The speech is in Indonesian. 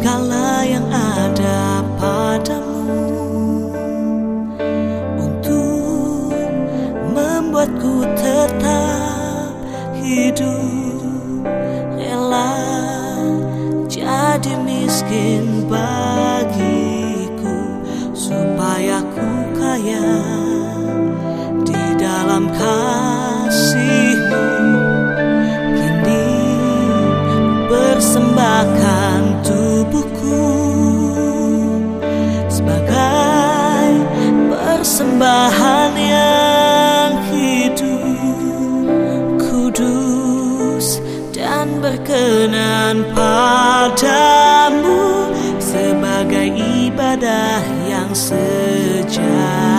segala yang ada padamu. Untuk membuatku tetap hidup rela jadi miskin bagiku Tuhan yang hidup kudus dan berkenan padamu sebagai ibadah yang sejati